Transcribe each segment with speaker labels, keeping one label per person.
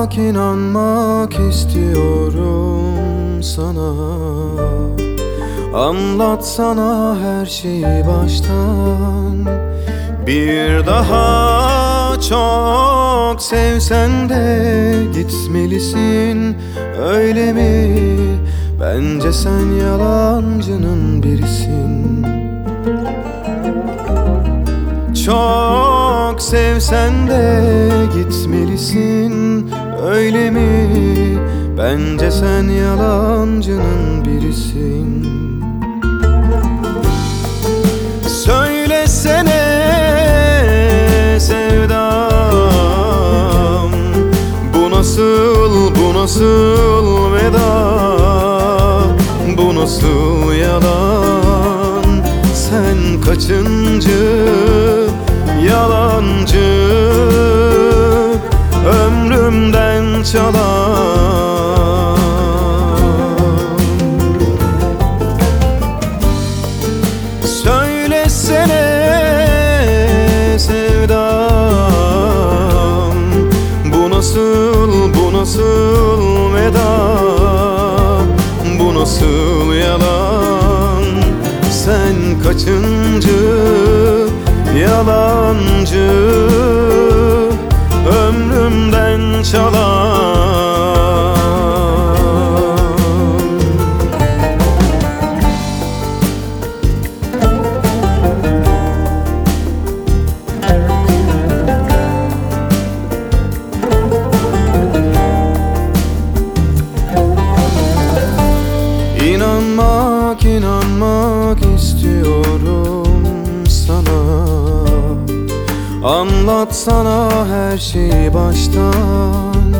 Speaker 1: İnanmak inanmak istiyorum sana. Anlatsana her şeyi baştan. Bir daha çok sevsen de gitmelisin öyle mi? Bence sen yalancının birisin. Çok sevsen de gitmelisin öyle mi? Bence sen yalancının birisin. Söylesene sevdam Bu nasıl, bu nasıl veda? Bu nasıl yalan? Sen kaçıncı yalancı Çalan. Söylesene sevdam Anlatsana her şeyi baştan.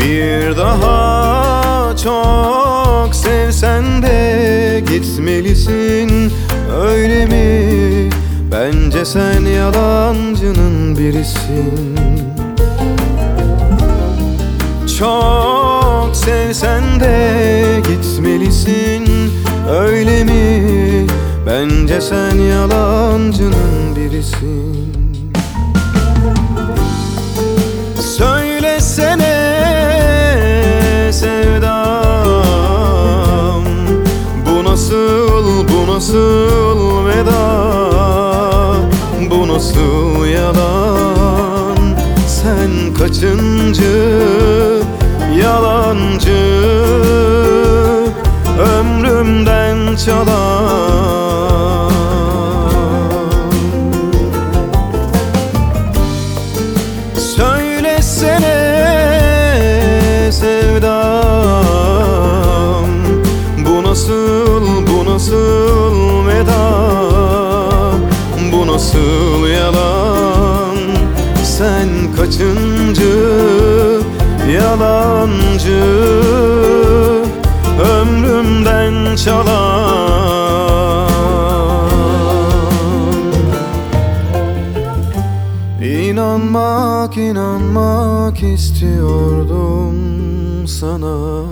Speaker 1: Bir daha çok sevsen de gitmelisin. Öyle mi? Bence sen yalancının birisin. Çok sevsen de gitmelisin. Öyle mi? Bence sen yalancının birisin nasıl yalan Sen kaçıncı? Yalancı İnanmak inanmak istiyordum sana